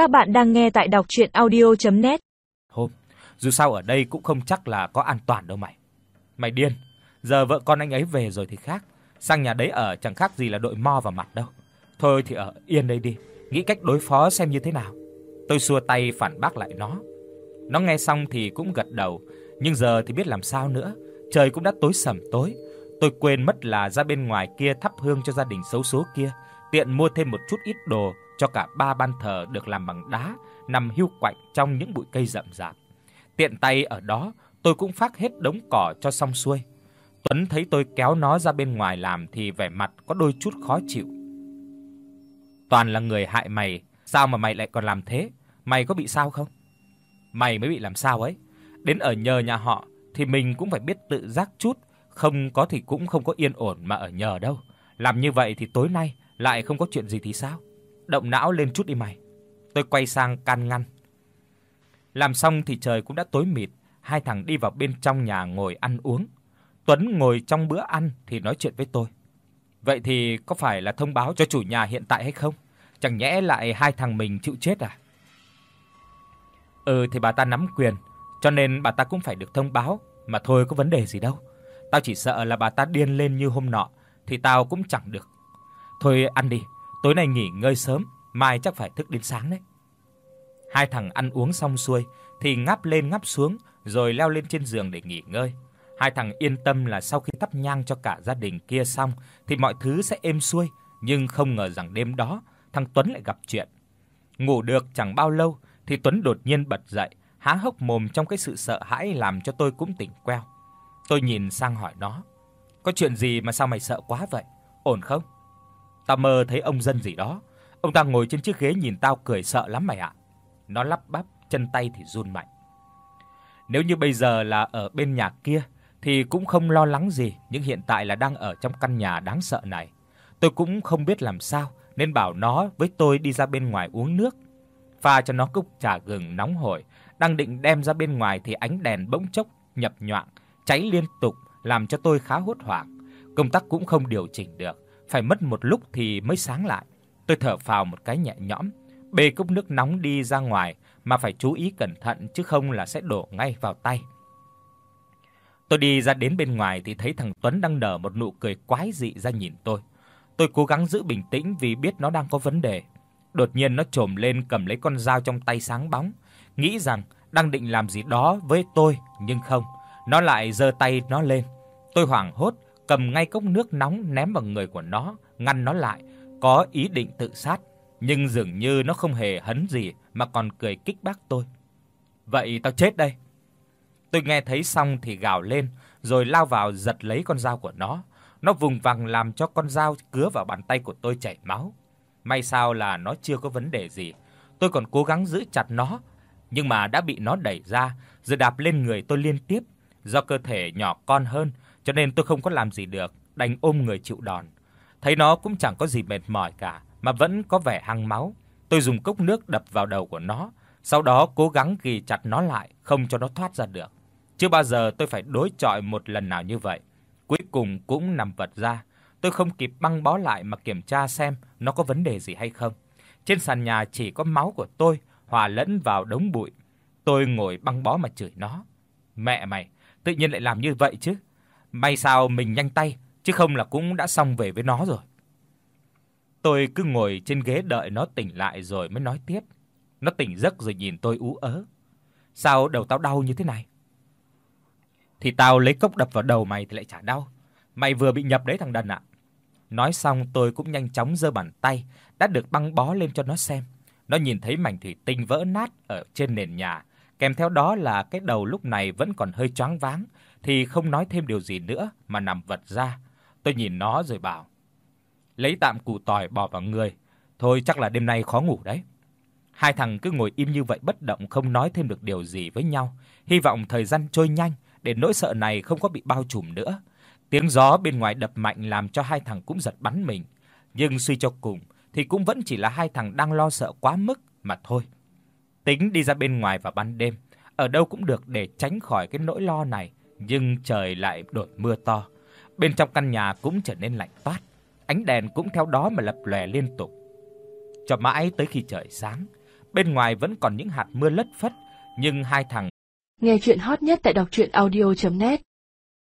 Các bạn đang nghe tại đọc audio net Hôm, dù sao ở đây cũng không chắc là có an toàn đâu mày. Mày điên, giờ vợ con anh ấy về rồi thì khác, sang nhà đấy ở chẳng khác gì là đội mo vào mặt đâu. Thôi thì ở yên đây đi, nghĩ cách đối phó xem như thế nào. Tôi xua tay phản bác lại nó. Nó nghe xong thì cũng gật đầu, nhưng giờ thì biết làm sao nữa, trời cũng đã tối sầm tối. Tôi quên mất là ra bên ngoài kia thắp hương cho gia đình xấu số kia, tiện mua thêm một chút ít đồ cho cả ba ban thờ được làm bằng đá, nằm hưu quạnh trong những bụi cây rậm rạp. Tiện tay ở đó, tôi cũng phác hết đống cỏ cho xong xuôi. Tuấn thấy tôi kéo nó ra bên ngoài làm thì vẻ mặt có đôi chút khó chịu. Toàn là người hại mày, sao mà mày lại còn làm thế? Mày có bị sao không? Mày mới bị làm sao ấy? Đến ở nhờ nhà họ thì mình cũng phải biết tự giác chút, không có thì cũng không có yên ổn mà ở nhờ đâu. Làm như vậy thì tối nay lại không có chuyện gì thì sao? Động não lên chút đi mày. Tôi quay sang can ngăn. Làm xong thì trời cũng đã tối mịt, hai thằng đi vào bên trong nhà ngồi ăn uống. Tuấn ngồi trong bữa ăn thì nói chuyện với tôi. Vậy thì có phải là thông báo cho chủ nhà hiện tại hay không? Chẳng nhẽ lại hai thằng mình chịu chết à? Ừ thì bà ta nắm quyền, cho nên bà ta cũng phải được thông báo, mà thôi có vấn đề gì đâu. Tao chỉ sợ là bà ta điên lên như hôm nọ thì tao cũng chẳng được. Thôi ăn đi, tối nay nghỉ ngơi sớm, mai chắc phải thức đến sáng đấy. Hai thằng ăn uống xong xuôi thì ngáp lên ngáp xuống rồi leo lên trên giường để nghỉ ngơi. Hai thằng yên tâm là sau khi thắp nhang cho cả gia đình kia xong thì mọi thứ sẽ êm xuôi, nhưng không ngờ rằng đêm đó thằng Tuấn lại gặp chuyện. Ngủ được chẳng bao lâu thì Tuấn đột nhiên bật dậy, há hốc mồm trong cái sự sợ hãi làm cho tôi cũng tỉnh queo. Tôi nhìn sang hỏi nó: "Có chuyện gì mà sao mày sợ quá vậy? Ổn không?" "Tao mơ thấy ông dân gì đó, ông ta ngồi trên chiếc ghế nhìn tao cười sợ lắm mày ạ." Nó lắp bắp, chân tay thì run mạnh. Nếu như bây giờ là ở bên nhà kia thì cũng không lo lắng gì, nhưng hiện tại là đang ở trong căn nhà đáng sợ này. Tôi cũng không biết làm sao nên bảo nó với tôi đi ra bên ngoài uống nước. Pha cho nó cốc trà gừng nóng hổi, đang định đem ra bên ngoài thì ánh đèn bỗng chốc nhập nhoạng, cháy liên tục làm cho tôi khá hốt hoảng. Công tắc cũng không điều chỉnh được, phải mất một lúc thì mới sáng lại. Tôi thở phào một cái nhẹ nhõm, bê cốc nước nóng đi ra ngoài mà phải chú ý cẩn thận chứ không là sẽ đổ ngay vào tay. Tôi đi ra đến bên ngoài thì thấy thằng Tuấn đang nở một nụ cười quái dị ra nhìn tôi. Tôi cố gắng giữ bình tĩnh vì biết nó đang có vấn đề. Đột nhiên nó trồm lên cầm lấy con dao trong tay sáng bóng, nghĩ rằng đang định làm gì đó với tôi, nhưng không, nó lại giơ tay nó lên. Tôi hoảng hốt, cầm ngay cốc nước nóng ném vào người của nó, ngăn nó lại, có ý định tự sát, nhưng dường như nó không hề hấn gì mà còn cười kích bác tôi. Vậy tao chết đây. Tôi nghe thấy xong thì gào lên, rồi lao vào giật lấy con dao của nó. Nó vùng vằng làm cho con dao cứa vào bàn tay của tôi chảy máu. May sao là nó chưa có vấn đề gì. Tôi còn cố gắng giữ chặt nó, nhưng mà đã bị nó đẩy ra, rồi đạp lên người tôi liên tiếp. Do cơ thể nhỏ con hơn, cho nên tôi không có làm gì được, đành ôm người chịu đòn. Thấy nó cũng chẳng có gì mệt mỏi cả, mà vẫn có vẻ hăng máu. Tôi dùng cốc nước đập vào đầu của nó, sau đó cố gắng ghì chặt nó lại, không cho nó thoát ra được. Chưa bao giờ tôi phải đối chọi một lần nào như vậy. Cuối cùng cũng nằm vật ra. Tôi không kịp băng bó lại mà kiểm tra xem nó có vấn đề gì hay không. Trên sàn nhà chỉ có máu của tôi hòa lẫn vào đống bụi. Tôi ngồi băng bó mà chửi nó. Mẹ mày, tự nhiên lại làm như vậy chứ? May sao mình nhanh tay, chứ không là cũng đã xong về với nó rồi. Tôi cứ ngồi trên ghế đợi nó tỉnh lại rồi mới nói tiếp. Nó tỉnh giấc rồi nhìn tôi ú ớ. Sao đầu tao đau như thế này? Thì tao lấy cốc đập vào đầu mày thì lại chả đau. Mày vừa bị nhập đấy thằng đần ạ. Nói xong tôi cũng nhanh chóng giơ bàn tay đã được băng bó lên cho nó xem. Nó nhìn thấy mảnh thủy tinh vỡ nát ở trên nền nhà, kèm theo đó là cái đầu lúc này vẫn còn hơi choáng váng thì không nói thêm điều gì nữa mà nằm vật ra. Tôi nhìn nó rồi bảo: "Lấy tạm củ tỏi bỏ vào người, thôi chắc là đêm nay khó ngủ đấy." Hai thằng cứ ngồi im như vậy bất động không nói thêm được điều gì với nhau, hy vọng thời gian trôi nhanh để nỗi sợ này không có bị bao trùm nữa. Tiếng gió bên ngoài đập mạnh làm cho hai thằng cũng giật bắn mình, nhưng suy cho cùng thì cũng vẫn chỉ là hai thằng đang lo sợ quá mức mà thôi. Tính đi ra bên ngoài vào ban đêm, ở đâu cũng được để tránh khỏi cái nỗi lo này, nhưng trời lại đột mưa to. Bên trong căn nhà cũng trở nên lạnh toát, ánh đèn cũng theo đó mà lập lòe liên tục. Cho mãi tới khi trời sáng, Bên ngoài vẫn còn những hạt mưa lất phất, nhưng hai thằng Nghe truyện hot nhất tại doctruyenaudio.net